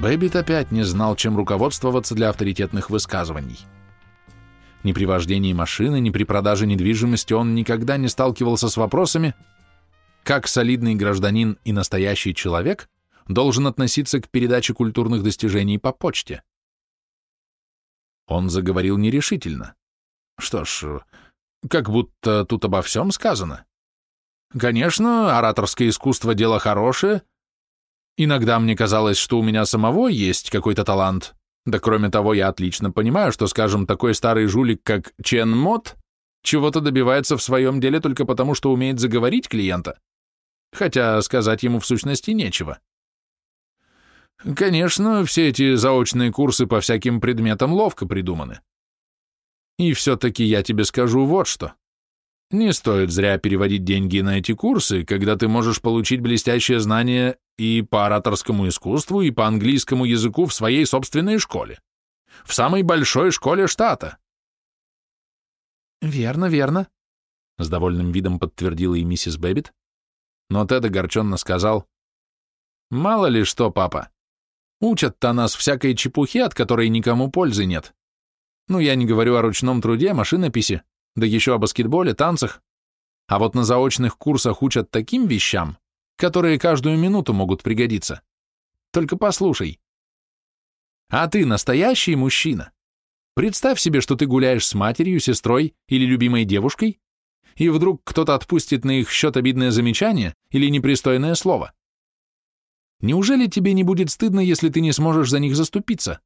Бэббит опять не знал, чем руководствоваться для авторитетных высказываний. Ни при вождении машины, ни при продаже недвижимости он никогда не сталкивался с вопросами, как солидный гражданин и настоящий человек должен относиться к передаче культурных достижений по почте. Он заговорил нерешительно. Что ж, как будто тут обо всем сказано. Конечно, ораторское искусство — дело хорошее. Иногда мне казалось, что у меня самого есть какой-то талант. Да кроме того, я отлично понимаю, что, скажем, такой старый жулик, как Чен Мот, чего-то добивается в своем деле только потому, что умеет заговорить клиента, хотя сказать ему в сущности нечего. Конечно, все эти заочные курсы по всяким предметам ловко придуманы. И все-таки я тебе скажу вот что. Не стоит зря переводить деньги на эти курсы, когда ты можешь получить блестящее знание и по ораторскому искусству, и по английскому языку в своей собственной школе. В самой большой школе штата. Верно, верно, с довольным видом подтвердила и миссис Бэббит. Но Тед огорченно сказал, «Мало ли что, папа. Учат-то нас всякой чепухе, от которой никому пользы нет. Ну, я не говорю о ручном труде, машинописи, да еще о баскетболе, танцах. А вот на заочных курсах учат таким вещам, которые каждую минуту могут пригодиться. Только послушай. А ты настоящий мужчина? Представь себе, что ты гуляешь с матерью, сестрой или любимой девушкой, и вдруг кто-то отпустит на их счет обидное замечание или непристойное слово. Неужели тебе не будет стыдно, если ты не сможешь за них заступиться?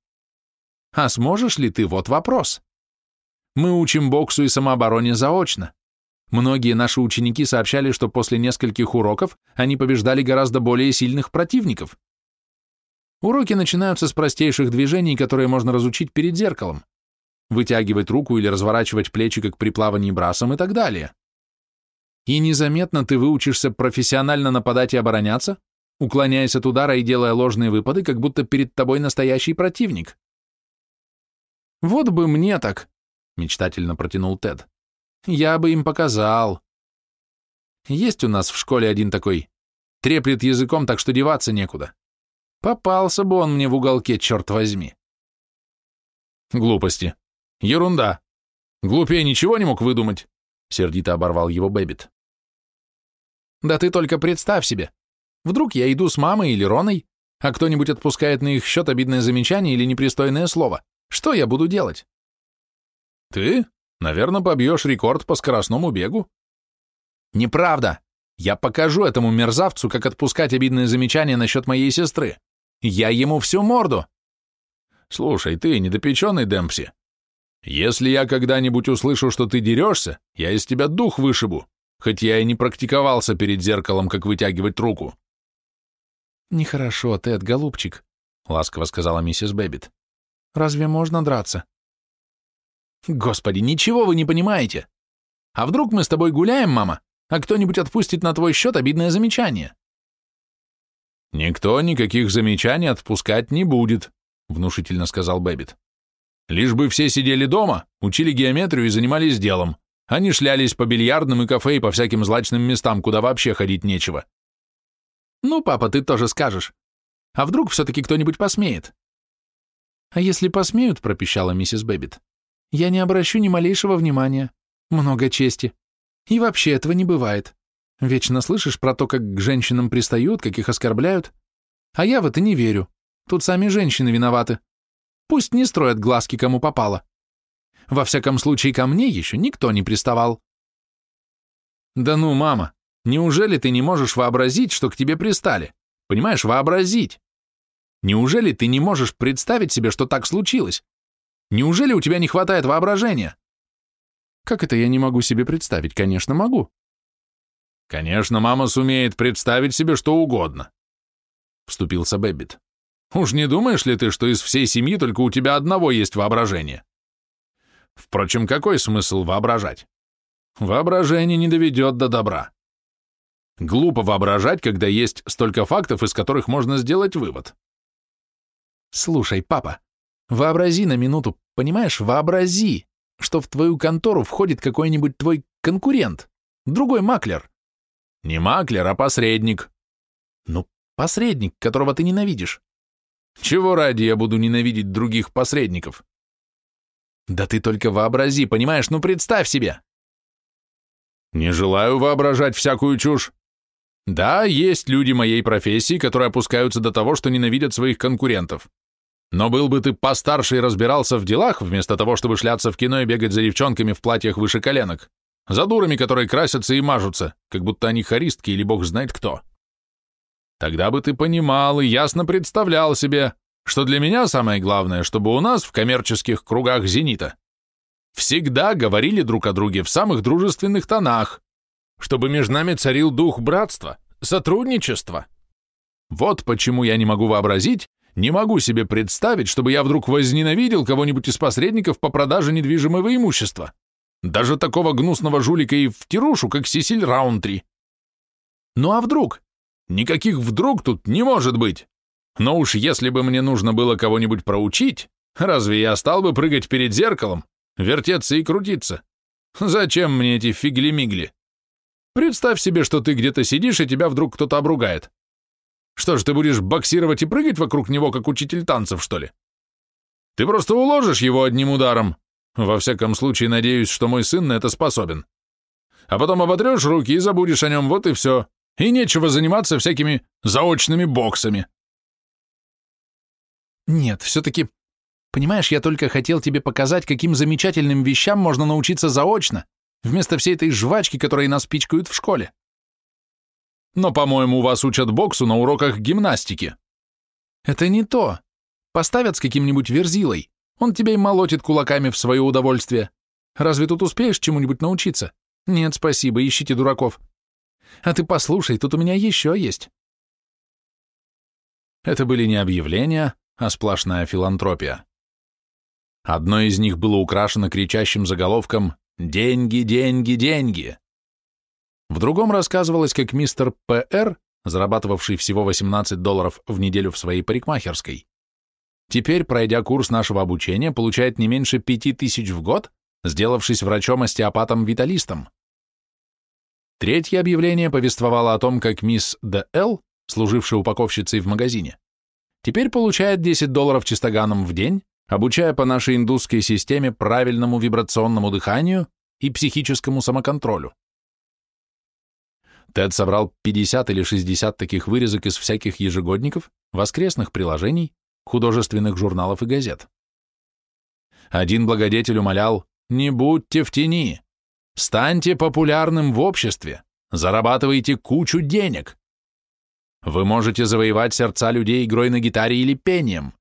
А сможешь ли ты? Вот вопрос. Мы учим боксу и самообороне заочно. Многие наши ученики сообщали, что после нескольких уроков они побеждали гораздо более сильных противников. Уроки начинаются с простейших движений, которые можно разучить перед зеркалом. Вытягивать руку или разворачивать плечи, как при плавании брасом и так далее. И незаметно ты выучишься профессионально нападать и обороняться, уклоняясь от удара и делая ложные выпады, как будто перед тобой настоящий противник. «Вот бы мне так!» — мечтательно протянул Тед. Я бы им показал. Есть у нас в школе один такой. Треплет языком, так что деваться некуда. Попался бы он мне в уголке, черт возьми. Глупости. Ерунда. Глупее ничего не мог выдумать, сердито оборвал его Бэббит. Да ты только представь себе. Вдруг я иду с мамой или Роной, а кто-нибудь отпускает на их счет обидное замечание или непристойное слово. Что я буду делать? Ты? Наверное, побьешь рекорд по скоростному бегу. Неправда. Я покажу этому мерзавцу, как отпускать обидные замечания насчет моей сестры. Я ему всю морду. Слушай, ты недопеченный Демпси. Если я когда-нибудь услышу, что ты дерешься, я из тебя дух вышибу, хоть я и не практиковался перед зеркалом, как вытягивать руку. Нехорошо, Тед, голубчик, — ласково сказала миссис Бэббит. Разве можно драться? Господи, ничего вы не понимаете. А вдруг мы с тобой гуляем, мама, а кто-нибудь отпустит на твой счет обидное замечание? Никто никаких замечаний отпускать не будет, внушительно сказал Бэббит. Лишь бы все сидели дома, учили геометрию и занимались делом, а не шлялись по бильярдным и кафе и по всяким злачным местам, куда вообще ходить нечего. Ну, папа, ты тоже скажешь. А вдруг все-таки кто-нибудь посмеет? А если посмеют, пропищала миссис Бэббит, я не обращу ни малейшего внимания. Много чести. И вообще этого не бывает. Вечно слышишь про то, как к женщинам пристают, как их оскорбляют. А я в это не верю. Тут сами женщины виноваты. Пусть не строят глазки, кому попало. Во всяком случае, ко мне еще никто не приставал. Да ну, мама, неужели ты не можешь вообразить, что к тебе пристали? Понимаешь, вообразить. Неужели ты не можешь представить себе, что так случилось? Неужели у тебя не хватает воображения? Как это я не могу себе представить? Конечно, могу. Конечно, мама сумеет представить себе что угодно. Вступился Бэббит. Уж не думаешь ли ты, что из всей семьи только у тебя одного есть воображение? Впрочем, какой смысл воображать? Воображение не доведет до добра. Глупо воображать, когда есть столько фактов, из которых можно сделать вывод. Слушай, папа, Вообрази на минуту, понимаешь, вообрази, что в твою контору входит какой-нибудь твой конкурент, другой маклер. Не маклер, а посредник. Ну, посредник, которого ты ненавидишь. Чего ради я буду ненавидеть других посредников? Да ты только вообрази, понимаешь, ну представь себе. Не желаю воображать всякую чушь. Да, есть люди моей профессии, которые опускаются до того, что ненавидят своих конкурентов. Но был бы ты постарше и разбирался в делах, вместо того, чтобы шляться в кино и бегать за девчонками в платьях выше коленок, за дурами, которые красятся и мажутся, как будто они хористки или бог знает кто. Тогда бы ты понимал и ясно представлял себе, что для меня самое главное, чтобы у нас в коммерческих кругах «Зенита» всегда говорили друг о друге в самых дружественных тонах, чтобы между нами царил дух братства, сотрудничества. Вот почему я не могу вообразить, не могу себе представить, чтобы я вдруг возненавидел кого-нибудь из посредников по продаже недвижимого имущества. Даже такого гнусного жулика и втирушу, как Сесиль Раунтри. Ну а вдруг? Никаких вдруг тут не может быть. Но уж если бы мне нужно было кого-нибудь проучить, разве я стал бы прыгать перед зеркалом, вертеться и крутиться? Зачем мне эти фигли-мигли? Представь себе, что ты где-то сидишь, и тебя вдруг кто-то обругает. Что ж, ты будешь боксировать и прыгать вокруг него, как учитель танцев, что ли? Ты просто уложишь его одним ударом. Во всяком случае, надеюсь, что мой сын на это способен. А потом оботрешь руки и забудешь о нем, вот и все. И нечего заниматься всякими заочными боксами. Нет, все-таки... Понимаешь, я только хотел тебе показать, каким замечательным вещам можно научиться заочно, вместо всей этой жвачки, которой нас пичкают в школе. Но, по-моему, вас учат боксу на уроках гимнастики. Это не то. Поставят с каким-нибудь верзилой. Он тебя и молотит кулаками в свое удовольствие. Разве тут успеешь чему-нибудь научиться? Нет, спасибо, ищите дураков. А ты послушай, тут у меня еще есть. Это были не объявления, а сплошная филантропия. Одно из них было украшено кричащим заголовком «Деньги, деньги, деньги!». В другом рассказывалось, как мистер П.Р., зарабатывавший всего 18 долларов в неделю в своей парикмахерской, теперь, пройдя курс нашего обучения, получает не меньше 5000 в год, сделавшись врачом-остеопатом-виталистом. Третье объявление повествовало о том, как мисс Д.Л., служившая упаковщицей в магазине, теперь получает 10 долларов чистоганом в день, обучая по нашей индусской системе правильному вибрационному дыханию и психическому самоконтролю. Тед собрал 50 или 60 таких вырезок из всяких ежегодников, воскресных приложений, художественных журналов и газет. Один благодетель умолял «Не будьте в тени, станьте популярным в обществе, зарабатывайте кучу денег, вы можете завоевать сердца людей игрой на гитаре или пением.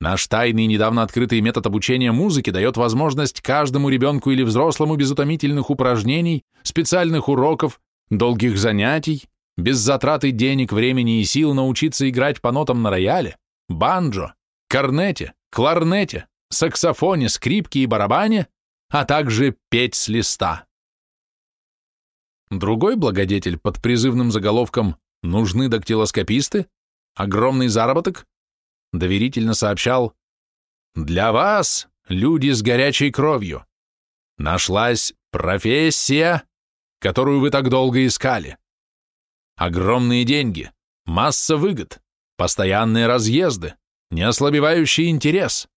Наш тайный недавно открытый метод обучения музыке дает возможность каждому ребенку или взрослому без утомительных упражнений, специальных уроков, долгих занятий, без затраты денег, времени и сил научиться играть по нотам на рояле, банджо, корнете, кларнете, саксофоне, скрипке и барабане, а также петь с листа. Другой благодетель под призывным заголовком Нужны дактилоскописты? Огромный заработок? Доверительно сообщал. Для вас, люди с горячей кровью, нашлась профессия, которую вы так долго искали. Огромные деньги, масса выгод, постоянные разъезды, неослабевающий интерес,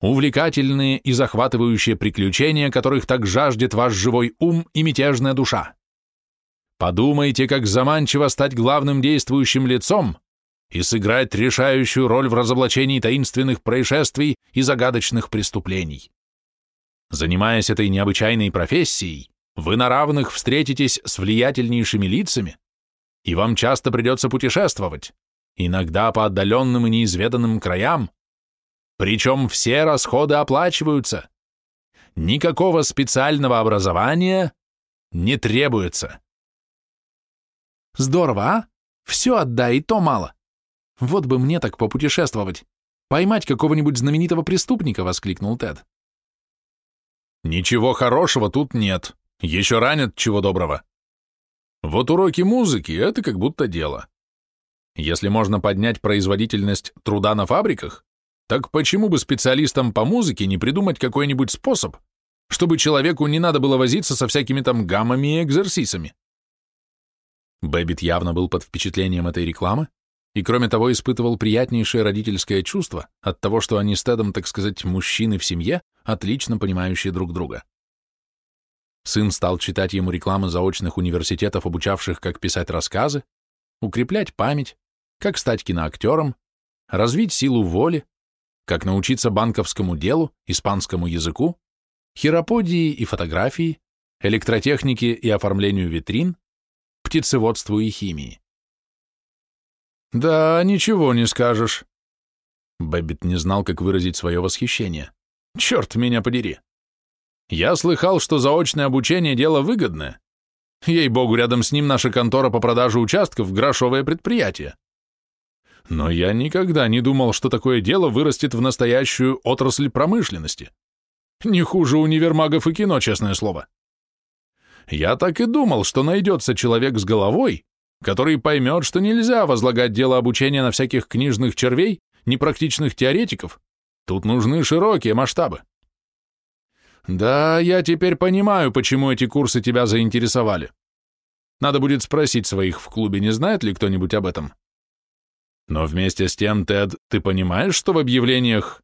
увлекательные и захватывающие приключения, которых так жаждет ваш живой ум и мятежная душа. Подумайте, как заманчиво стать главным действующим лицом и сыграть решающую роль в разоблачении таинственных происшествий и загадочных преступлений. Занимаясь этой необычайной профессией, вы на равных встретитесь с влиятельнейшими лицами, и вам часто придется путешествовать, иногда по отдаленным и неизведанным краям, причем все расходы оплачиваются. Никакого специального образования не требуется. Здорово, а? Все отдай, и то мало. Вот бы мне так попутешествовать. Поймать какого-нибудь знаменитого преступника, воскликнул Тед. Ничего хорошего тут нет. Еще ранят чего доброго. Вот уроки музыки — это как будто дело. Если можно поднять производительность труда на фабриках, так почему бы специалистам по музыке не придумать какой-нибудь способ, чтобы человеку не надо было возиться со всякими там гаммами и экзерсисами? Бэббит явно был под впечатлением этой рекламы, и кроме того испытывал приятнейшее родительское чувство от того, что они с Тедом, так сказать, мужчины в семье, отлично понимающие друг друга. Сын стал читать ему рекламы заочных университетов, обучавших, как писать рассказы, укреплять память, как стать киноактером, развить силу воли, как научиться банковскому делу, испанскому языку, хироподии и фотографии, электротехнике и оформлению витрин, птицеводству и химии. «Да, ничего не скажешь». Бэббит не знал, как выразить свое восхищение. «Черт меня подери! Я слыхал, что заочное обучение – дело выгодное. Ей-богу, рядом с ним наша контора по продаже участков – грошовое предприятие. Но я никогда не думал, что такое дело вырастет в настоящую отрасль промышленности. Не хуже универмагов и кино, честное слово. Я так и думал, что найдется человек с головой, который поймет, что нельзя возлагать дело обучения на всяких книжных червей, непрактичных теоретиков. Тут нужны широкие масштабы. Да, я теперь понимаю, почему эти курсы тебя заинтересовали. Надо будет спросить своих в клубе, не знает ли кто-нибудь об этом. Но вместе с тем, Тед, ты понимаешь, что в объявлениях,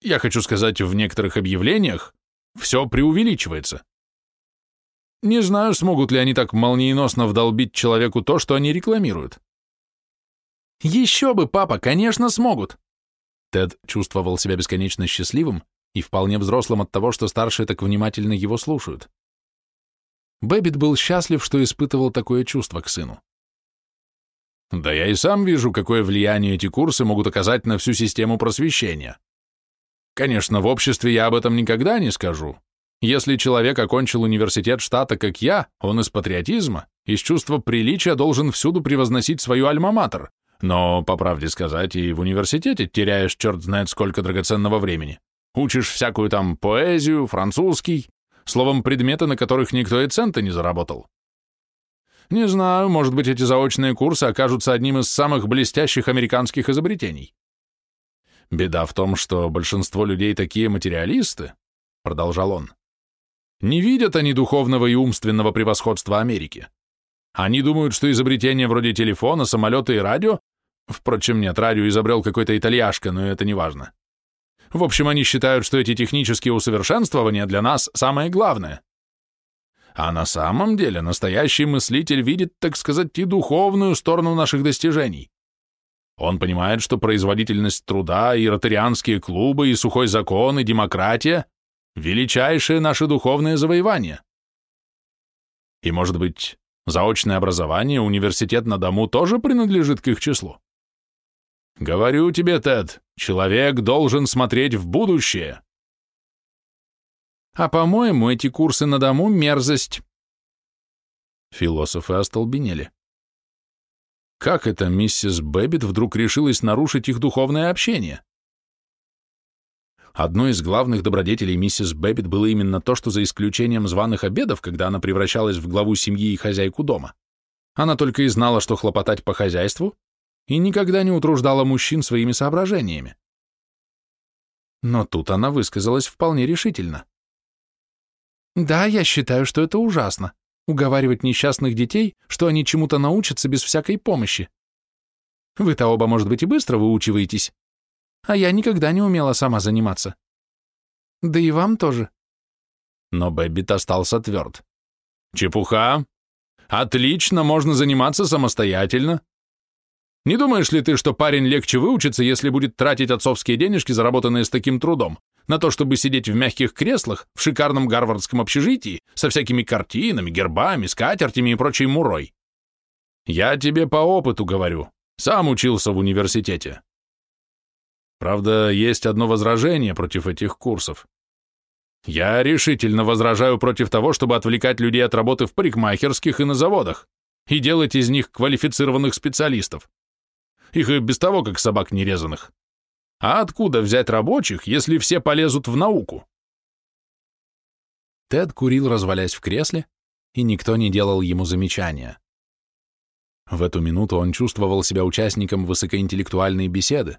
я хочу сказать, в некоторых объявлениях, все преувеличивается. Не знаю, смогут ли они так молниеносно вдолбить человеку то, что они рекламируют. Еще бы, папа, конечно, смогут. Тед чувствовал себя бесконечно счастливым, и вполне взрослым от того, что старшие так внимательно его слушают. Бэббит был счастлив, что испытывал такое чувство к сыну. Да я и сам вижу, какое влияние эти курсы могут оказать на всю систему просвещения. Конечно, в обществе я об этом никогда не скажу. Если человек окончил университет штата, как я, он из патриотизма, из чувства приличия должен всюду превозносить свою альма-матер. Но, по правде сказать, и в университете теряешь черт знает сколько драгоценного времени. Учишь всякую там поэзию, французский, словом, предметы, на которых никто и цента не заработал. Не знаю, может быть, эти заочные курсы окажутся одним из самых блестящих американских изобретений. Беда в том, что большинство людей такие материалисты, продолжал он. Не видят они духовного и умственного превосходства Америки. Они думают, что изобретения вроде телефона, самолета и радио, впрочем, нет, радио изобрел какой-то итальяшка, но это не важно. В общем, они считают, что эти технические усовершенствования для нас самое главное. А на самом деле настоящий мыслитель видит, так сказать, и духовную сторону наших достижений. Он понимает, что производительность труда, и ротарианские клубы, и сухой закон, и демократия – величайшие наши духовные завоевания. И, может быть, заочное образование, университет на дому тоже принадлежит к их числу? Говорю тебе, Тед, человек должен смотреть в будущее. А по-моему, эти курсы на дому — мерзость. Философы остолбенели. Как это миссис Бэббит вдруг решилась нарушить их духовное общение? Одной из главных добродетелей миссис Бэббит было именно то, что за исключением званых обедов, когда она превращалась в главу семьи и хозяйку дома, она только и знала, что хлопотать по хозяйству, и никогда не утруждала мужчин своими соображениями. Но тут она высказалась вполне решительно. «Да, я считаю, что это ужасно — уговаривать несчастных детей, что они чему-то научатся без всякой помощи. Вы-то оба, может быть, и быстро выучиваетесь, а я никогда не умела сама заниматься. Да и вам тоже». Но Бэббит остался тверд. «Чепуха! Отлично, можно заниматься самостоятельно. Не думаешь ли ты, что парень легче выучится, если будет тратить отцовские денежки, заработанные с таким трудом, на то, чтобы сидеть в мягких креслах в шикарном гарвардском общежитии со всякими картинами, гербами, скатертями и прочей мурой? Я тебе по опыту говорю. Сам учился в университете. Правда, есть одно возражение против этих курсов. Я решительно возражаю против того, чтобы отвлекать людей от работы в парикмахерских и на заводах и делать из них квалифицированных специалистов. Их и без того, как собак нерезанных. А откуда взять рабочих, если все полезут в науку? Тед курил, развалясь в кресле, и никто не делал ему замечания. В эту минуту он чувствовал себя участником высокоинтеллектуальной беседы,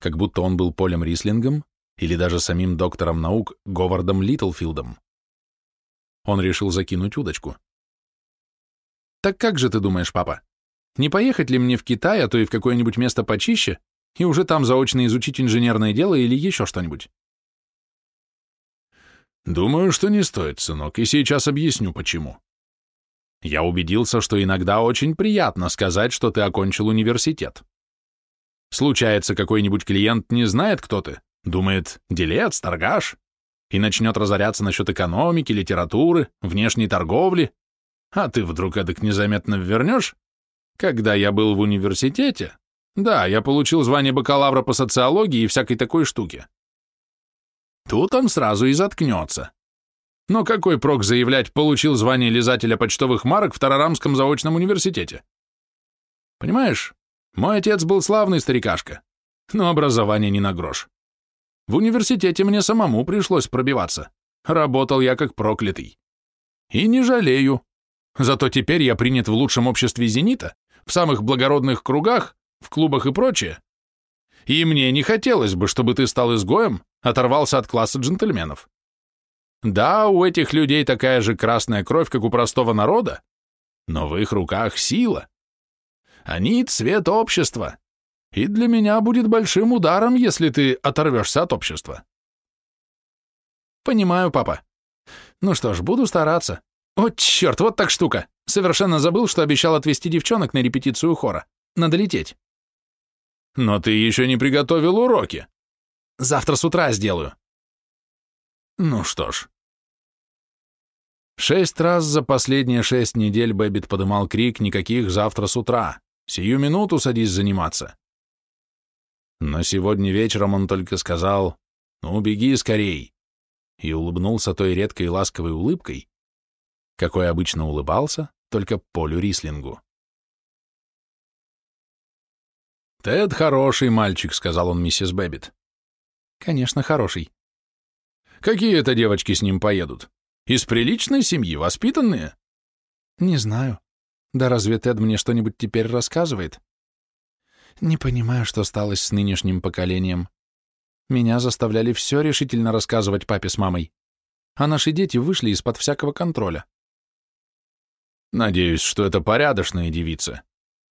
как будто он был Полем Рислингом или даже самим доктором наук Говардом Литлфилдом. Он решил закинуть удочку. «Так как же ты думаешь, папа, не поехать ли мне в Китай, а то и в какое-нибудь место почище, и уже там заочно изучить инженерное дело или еще что-нибудь? Думаю, что не стоит, сынок, и сейчас объясню, почему. Я убедился, что иногда очень приятно сказать, что ты окончил университет. Случается, какой-нибудь клиент не знает, кто ты, думает, делец, торгаш, и начнет разоряться насчет экономики, литературы, внешней торговли, а ты вдруг эдак незаметно вернешь? Когда я был в университете, да, я получил звание бакалавра по социологии и всякой такой штуке. Тут он сразу и заткнется. Но какой прок заявлять, получил звание лизателя почтовых марок в Тарарамском заочном университете? Понимаешь, мой отец был славный старикашка, но образование не на грош. В университете мне самому пришлось пробиваться. Работал я как проклятый. И не жалею. Зато теперь я принят в лучшем обществе «Зенита», в самых благородных кругах, в клубах и прочее. И мне не хотелось бы, чтобы ты стал изгоем, оторвался от класса джентльменов. Да, у этих людей такая же красная кровь, как у простого народа, но в их руках сила. Они цвет общества, и для меня будет большим ударом, если ты оторвешься от общества. Понимаю, папа. Ну что ж, буду стараться. О, черт, вот так штука. Совершенно забыл, что обещал отвезти девчонок на репетицию хора. Надо лететь. Но ты еще не приготовил уроки. Завтра с утра сделаю. Ну что ж. Шесть раз за последние шесть недель Бэббит подымал крик «Никаких завтра с утра! Сию минуту садись заниматься!» Но сегодня вечером он только сказал «Ну, беги скорей!» и улыбнулся той редкой ласковой улыбкой, какой обычно улыбался только Полю Рислингу. «Тед хороший мальчик», — сказал он миссис Бэббит. «Конечно, хороший». «Какие это девочки с ним поедут? Из приличной семьи, воспитанные?» «Не знаю. Да разве Тед мне что-нибудь теперь рассказывает?» «Не понимаю, что стало с нынешним поколением. Меня заставляли все решительно рассказывать папе с мамой, а наши дети вышли из-под всякого контроля». «Надеюсь, что это порядочная девица»,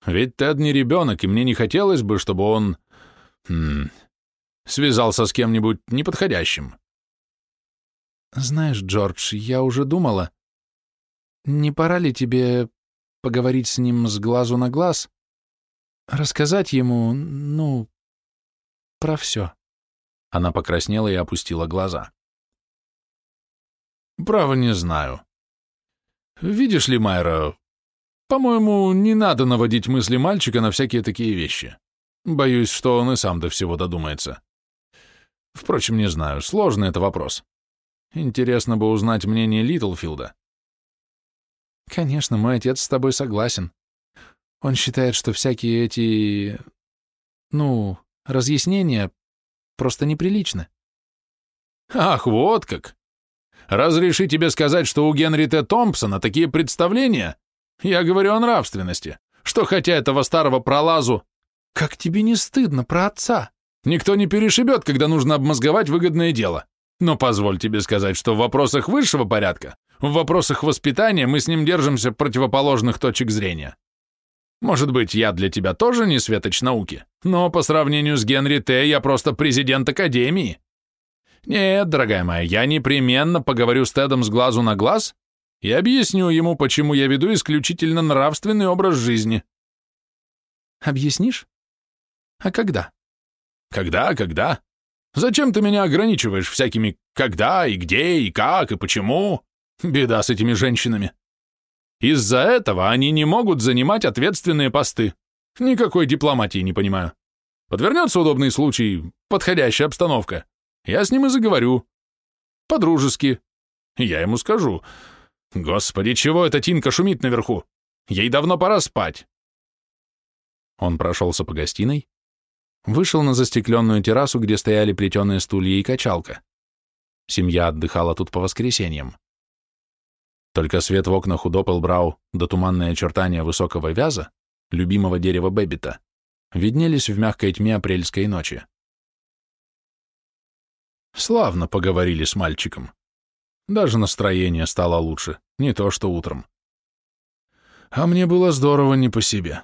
ведь Тед не ребенок, и мне не хотелось бы, чтобы он... Хм, связался с кем-нибудь неподходящим. Знаешь, Джордж, я уже думала, не пора ли тебе поговорить с ним с глазу на глаз? Рассказать ему, ну, про все. Она покраснела и опустила глаза. Право не знаю. Видишь ли, Майра, по-моему, не надо наводить мысли мальчика на всякие такие вещи. Боюсь, что он и сам до всего додумается. Впрочем, не знаю, сложный это вопрос. Интересно бы узнать мнение Литлфилда. Конечно, мой отец с тобой согласен. Он считает, что всякие эти... ну, разъяснения просто неприличны. Ах, вот как! Разреши тебе сказать, что у Генри Т. Томпсона такие представления я говорю о нравственности, что хотя этого старого пролазу... Как тебе не стыдно про отца? Никто не перешибет, когда нужно обмозговать выгодное дело. Но позволь тебе сказать, что в вопросах высшего порядка, в вопросах воспитания мы с ним держимся противоположных точек зрения. Может быть, я для тебя тоже не светоч науки, но по сравнению с Генри Т. я просто президент Академии. Нет, дорогая моя, я непременно поговорю с Тедом с глазу на глаз и объясню ему, почему я веду исключительно нравственный образ жизни. Объяснишь? А когда? Когда, когда? Зачем ты меня ограничиваешь всякими «когда» и «где» и «как» и «почему»? Беда с этими женщинами. Из-за этого они не могут занимать ответственные посты. Никакой дипломатии не понимаю. Подвернется удобный случай, подходящая обстановка. Я с ним и заговорю. По-дружески. Я ему скажу, Господи, чего эта Тинка шумит наверху? Ей давно пора спать. Он прошелся по гостиной, вышел на застекленную террасу, где стояли плетеные стулья и качалка. Семья отдыхала тут по воскресеньям. Только свет в окнах у Доппелбрау да туманные очертания высокого вяза, любимого дерева Бэббита, виднелись в мягкой тьме апрельской ночи. Славно поговорили с мальчиком. Даже настроение стало лучше, не то что утром. А мне было здорово не по себе.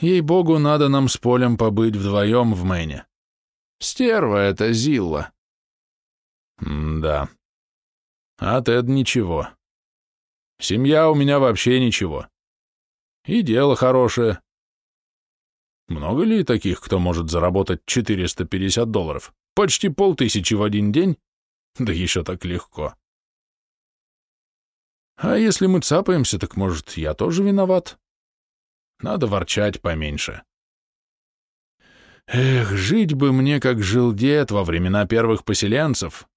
Ей-богу, надо нам с Полем побыть вдвоем в Мэне. Стерва это Зилла. да. А Тед ничего. Семья у меня вообще ничего. И дело хорошее. Много ли таких, кто может заработать 450 долларов? Почти полтысячи в один день? Да еще так легко. А если мы цапаемся, так, может, я тоже виноват? Надо ворчать поменьше. Эх, жить бы мне, как жил дед во времена первых поселенцев.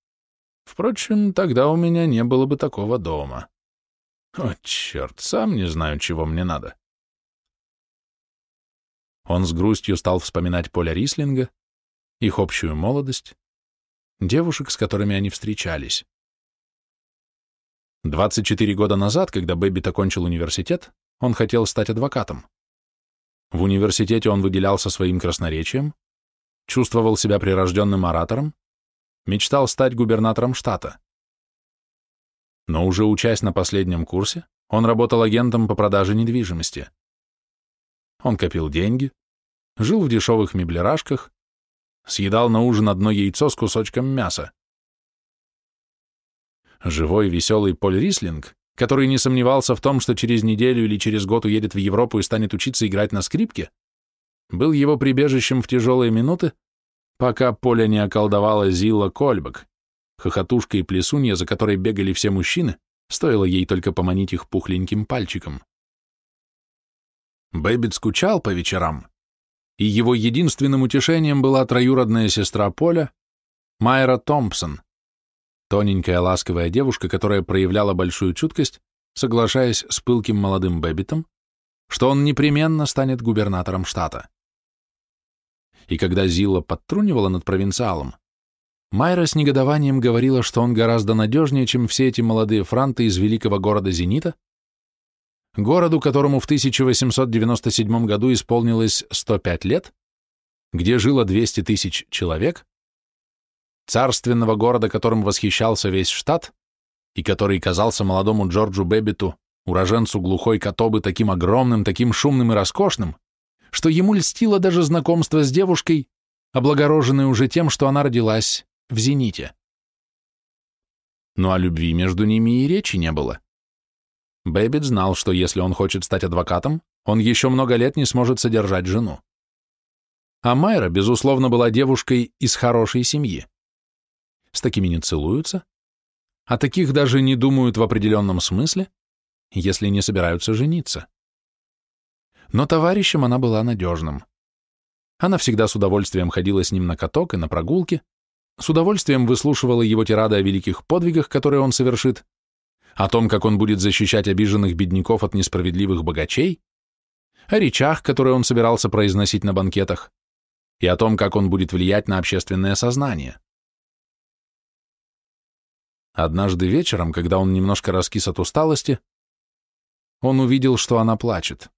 Впрочем, тогда у меня не было бы такого дома. О, черт, сам не знаю, чего мне надо. Он с грустью стал вспоминать Поля Рислинга, их общую молодость, девушек, с которыми они встречались. 24 года назад, когда Бэббит окончил университет, он хотел стать адвокатом. В университете он выделялся своим красноречием, чувствовал себя прирожденным оратором, мечтал стать губернатором штата. Но уже учась на последнем курсе, он работал агентом по продаже недвижимости. Он копил деньги, жил в дешевых меблерашках, съедал на ужин одно яйцо с кусочком мяса. Живой, веселый Поль Рислинг, который не сомневался в том, что через неделю или через год уедет в Европу и станет учиться играть на скрипке, был его прибежищем в тяжелые минуты, пока Поля не околдовала Зила Кольбек, хохотушка и плясунья, за которой бегали все мужчины, стоило ей только поманить их пухленьким пальчиком. Бэббит скучал по вечерам, и его единственным утешением была троюродная сестра Поля, Майра Томпсон, Тоненькая ласковая девушка, которая проявляла большую чуткость, соглашаясь с пылким молодым Бэббитом, что он непременно станет губернатором штата. И когда Зилла подтрунивала над провинциалом, Майра с негодованием говорила, что он гораздо надежнее, чем все эти молодые франты из великого города Зенита, городу, которому в 1897 году исполнилось 105 лет, где жило 200 тысяч человек, царственного города, которым восхищался весь штат, и который казался молодому Джорджу Бэббиту, уроженцу глухой Катобы, таким огромным, таким шумным и роскошным, что ему льстило даже знакомство с девушкой, облагороженной уже тем, что она родилась в Зените. Но о любви между ними и речи не было. Бэббит знал, что если он хочет стать адвокатом, он еще много лет не сможет содержать жену. А Майра, безусловно, была девушкой из хорошей семьи с такими не целуются, а таких даже не думают в определенном смысле, если не собираются жениться. Но товарищем она была надежным. Она всегда с удовольствием ходила с ним на каток и на прогулки, с удовольствием выслушивала его тирады о великих подвигах, которые он совершит, о том, как он будет защищать обиженных бедняков от несправедливых богачей, о речах, которые он собирался произносить на банкетах, и о том, как он будет влиять на общественное сознание. Однажды вечером, когда он немножко раскис от усталости, он увидел, что она плачет.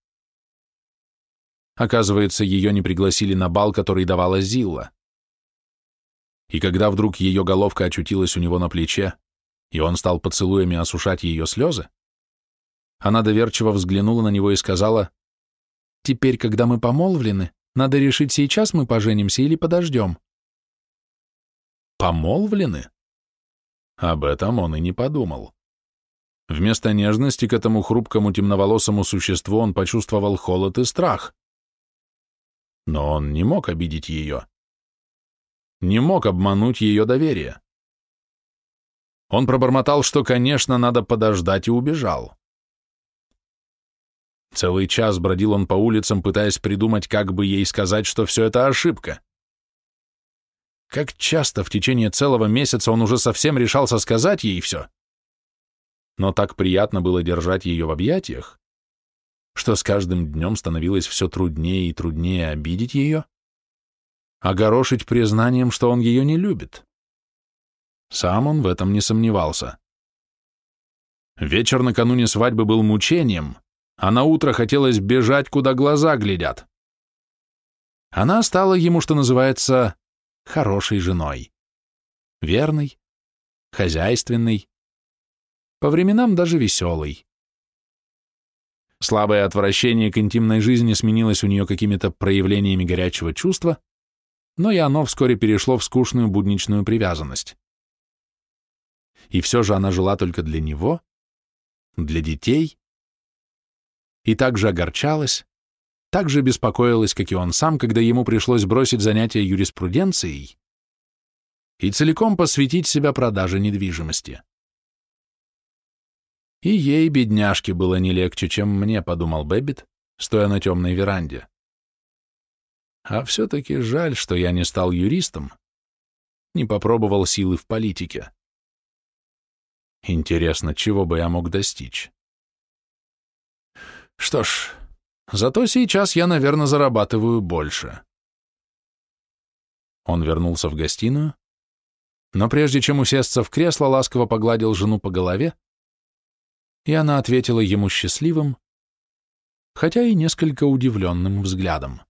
Оказывается, ее не пригласили на бал, который давала Зилла. И когда вдруг ее головка очутилась у него на плече, и он стал поцелуями осушать ее слезы, она доверчиво взглянула на него и сказала, «Теперь, когда мы помолвлены, надо решить, сейчас мы поженимся или подождем». «Помолвлены?» Об этом он и не подумал. Вместо нежности к этому хрупкому темноволосому существу он почувствовал холод и страх. Но он не мог обидеть ее. Не мог обмануть ее доверие. Он пробормотал, что, конечно, надо подождать, и убежал. Целый час бродил он по улицам, пытаясь придумать, как бы ей сказать, что все это ошибка. Как часто в течение целого месяца он уже совсем решался сказать ей все. Но так приятно было держать ее в объятиях, что с каждым днем становилось все труднее и труднее обидеть ее, огорошить признанием, что он ее не любит. Сам он в этом не сомневался. Вечер накануне свадьбы был мучением, а на утро хотелось бежать, куда глаза глядят. Она стала ему, что называется, хорошей женой. Верной, хозяйственной, по временам даже веселой. Слабое отвращение к интимной жизни сменилось у нее какими-то проявлениями горячего чувства, но и оно вскоре перешло в скучную будничную привязанность. И все же она жила только для него, для детей, и так же огорчалась, так же беспокоилась, как и он сам, когда ему пришлось бросить занятия юриспруденцией и целиком посвятить себя продаже недвижимости. И ей, бедняжке, было не легче, чем мне, подумал Бэббит, стоя на темной веранде. А все-таки жаль, что я не стал юристом, не попробовал силы в политике. Интересно, чего бы я мог достичь? Что ж, зато сейчас я, наверное, зарабатываю больше. Он вернулся в гостиную, но прежде чем усесться в кресло, ласково погладил жену по голове, и она ответила ему счастливым, хотя и несколько удивленным взглядом.